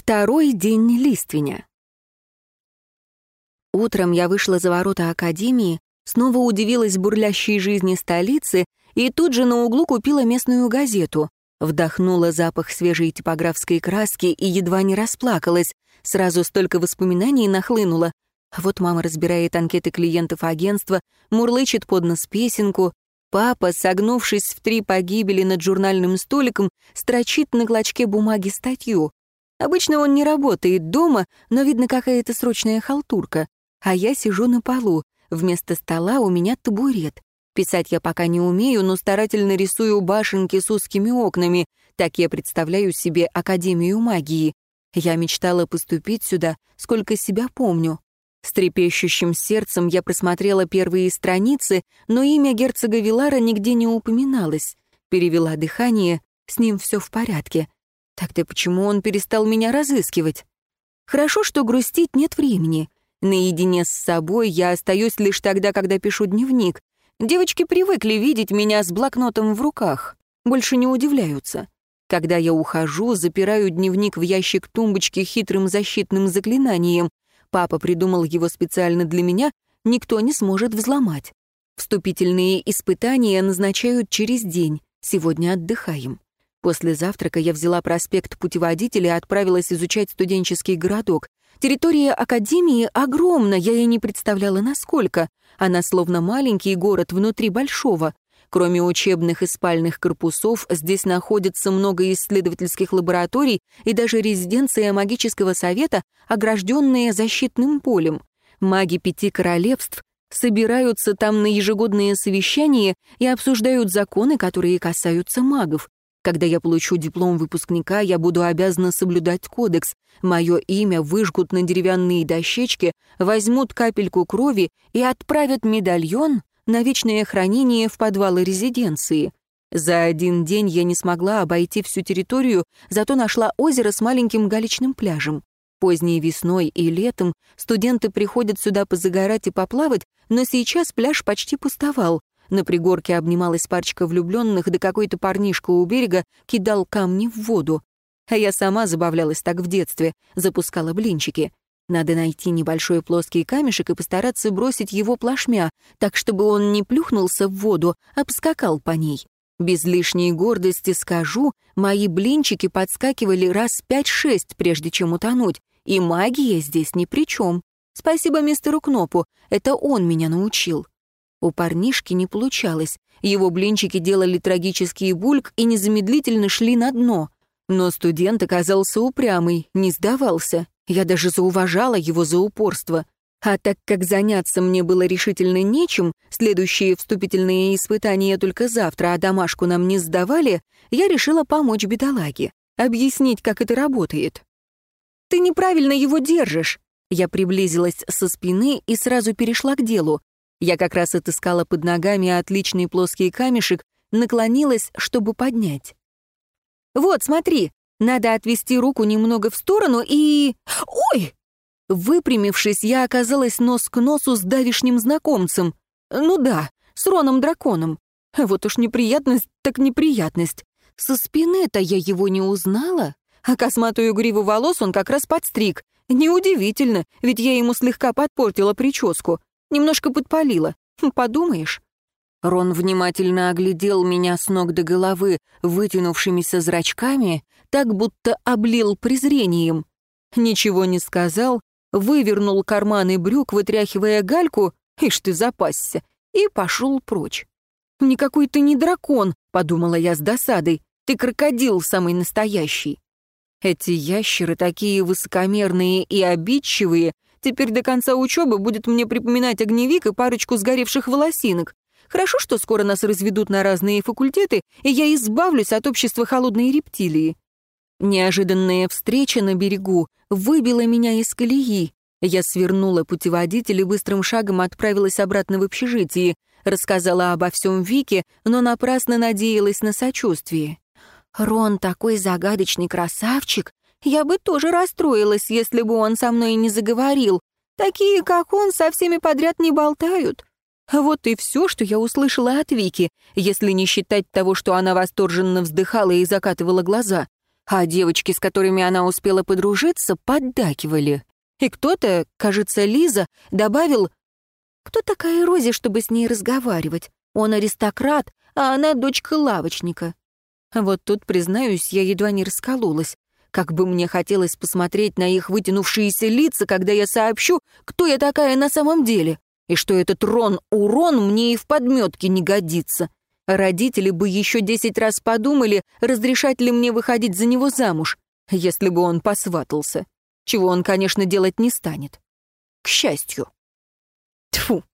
Второй день лиственя. Утром я вышла за ворота академии, снова удивилась бурлящей жизни столицы и тут же на углу купила местную газету. Вдохнула запах свежей типографской краски и едва не расплакалась. Сразу столько воспоминаний нахлынуло. Вот мама разбирает анкеты клиентов агентства, мурлычет под нос песенку. Папа, согнувшись в три погибели над журнальным столиком, строчит на клочке бумаги статью. Обычно он не работает дома, но, видно, какая-то срочная халтурка. А я сижу на полу. Вместо стола у меня табурет. Писать я пока не умею, но старательно рисую башенки с узкими окнами. Так я представляю себе Академию магии. Я мечтала поступить сюда, сколько себя помню. С трепещущим сердцем я просмотрела первые страницы, но имя герцога Вилара нигде не упоминалось. Перевела дыхание, с ним все в порядке. Тогда почему он перестал меня разыскивать? Хорошо, что грустить нет времени. Наедине с собой я остаюсь лишь тогда, когда пишу дневник. Девочки привыкли видеть меня с блокнотом в руках. Больше не удивляются. Когда я ухожу, запираю дневник в ящик тумбочки хитрым защитным заклинанием. Папа придумал его специально для меня, никто не сможет взломать. Вступительные испытания назначают через день. Сегодня отдыхаем. После завтрака я взяла проспект путеводителя и отправилась изучать студенческий городок. Территория Академии огромна, я и не представляла, насколько. Она словно маленький город внутри большого. Кроме учебных и спальных корпусов, здесь находится много исследовательских лабораторий и даже резиденция магического совета, огражденная защитным полем. Маги пяти королевств собираются там на ежегодные совещания и обсуждают законы, которые касаются магов. Когда я получу диплом выпускника, я буду обязана соблюдать кодекс. Мое имя выжгут на деревянные дощечки, возьмут капельку крови и отправят медальон на вечное хранение в подвалы резиденции. За один день я не смогла обойти всю территорию, зато нашла озеро с маленьким галечным пляжем. Поздней весной и летом студенты приходят сюда позагорать и поплавать, но сейчас пляж почти пустовал. На пригорке обнималась парочка влюбленных, да какой-то парнишка у берега кидал камни в воду. А я сама забавлялась так в детстве, запускала блинчики. Надо найти небольшой плоский камешек и постараться бросить его плашмя, так чтобы он не плюхнулся в воду, а поскакал по ней. Без лишней гордости скажу, мои блинчики подскакивали раз пять-шесть, прежде чем утонуть, и магия здесь ни при чем. Спасибо мистеру Кнопу, это он меня научил. У парнишки не получалось. Его блинчики делали трагический бульк и незамедлительно шли на дно. Но студент оказался упрямый, не сдавался. Я даже зауважала его за упорство. А так как заняться мне было решительно нечем, следующие вступительные испытания только завтра, а домашку нам не сдавали, я решила помочь бедолаге, объяснить, как это работает. «Ты неправильно его держишь!» Я приблизилась со спины и сразу перешла к делу. Я как раз отыскала под ногами отличный плоский камешек, наклонилась, чтобы поднять. «Вот, смотри, надо отвести руку немного в сторону и... Ой!» Выпрямившись, я оказалась нос к носу с давишним знакомцем. Ну да, с Роном-драконом. Вот уж неприятность так неприятность. Со спины-то я его не узнала, а косматую гриву волос он как раз подстриг. Неудивительно, ведь я ему слегка подпортила прическу. Немножко подпалила. Хм, подумаешь. Рон внимательно оглядел меня с ног до головы вытянувшимися зрачками, так будто облил презрением. Ничего не сказал, вывернул карманы брюк, вытряхивая гальку, ишь ты запасся, и пошел прочь. «Никакой ты не дракон», — подумала я с досадой, «ты крокодил самый настоящий». Эти ящеры такие высокомерные и обидчивые, Теперь до конца учебы будет мне припоминать огневик и парочку сгоревших волосинок. Хорошо, что скоро нас разведут на разные факультеты, и я избавлюсь от общества холодной рептилии. Неожиданная встреча на берегу выбила меня из колеи. Я свернула путеводитель и быстрым шагом отправилась обратно в общежитие. Рассказала обо всем Вике, но напрасно надеялась на сочувствие. «Рон такой загадочный красавчик, я бы тоже расстроилась, если бы он со мной не заговорил. Такие, как он, со всеми подряд не болтают. Вот и все, что я услышала от Вики, если не считать того, что она восторженно вздыхала и закатывала глаза. а девочки, с которыми она успела подружиться, поддакивали. И кто-то, кажется, Лиза, добавил «Кто такая Рози, чтобы с ней разговаривать? Он аристократ, а она дочка лавочника». Вот тут, признаюсь, я едва не раскололась. Как бы мне хотелось посмотреть на их вытянувшиеся лица, когда я сообщу, кто я такая на самом деле, и что этот Рон-Урон мне и в подметке не годится. Родители бы еще десять раз подумали, разрешать ли мне выходить за него замуж, если бы он посватался. Чего он, конечно, делать не станет. К счастью. Тфу,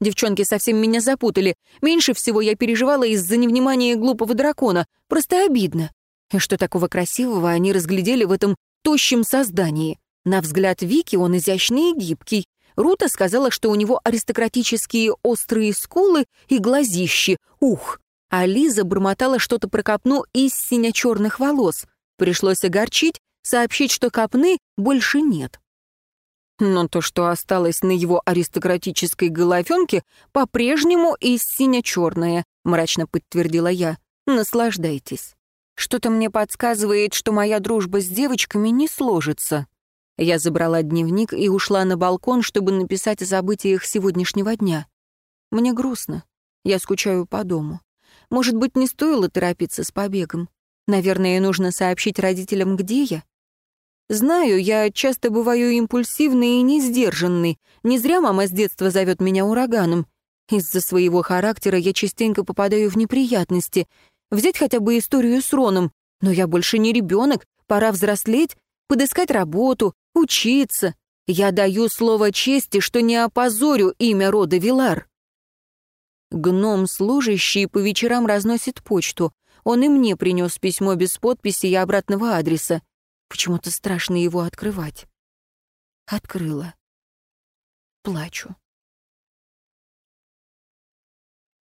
девчонки совсем меня запутали. Меньше всего я переживала из-за невнимания глупого дракона. Просто обидно. И что такого красивого они разглядели в этом тощем создании? На взгляд Вики он изящный и гибкий. Рута сказала, что у него аристократические острые скулы и глазищи. Ух! а Лиза бормотала что-то про копну из сине-черных волос. Пришлось огорчить, сообщить, что копны больше нет. Но то, что осталось на его аристократической головенке, по-прежнему из сине-черное, мрачно подтвердила я. Наслаждайтесь. Что-то мне подсказывает, что моя дружба с девочками не сложится. Я забрала дневник и ушла на балкон, чтобы написать о событиях сегодняшнего дня. Мне грустно. Я скучаю по дому. Может быть, не стоило торопиться с побегом? Наверное, нужно сообщить родителям, где я. Знаю, я часто бываю импульсивный и несдержанный. Не зря мама с детства зовет меня ураганом. Из-за своего характера я частенько попадаю в неприятности. Взять хотя бы историю с Роном. Но я больше не ребенок, пора взрослеть, подыскать работу, учиться. Я даю слово чести, что не опозорю имя рода Вилар. Гном-служащий по вечерам разносит почту. Он и мне принес письмо без подписи и обратного адреса. Почему-то страшно его открывать. Открыла. Плачу.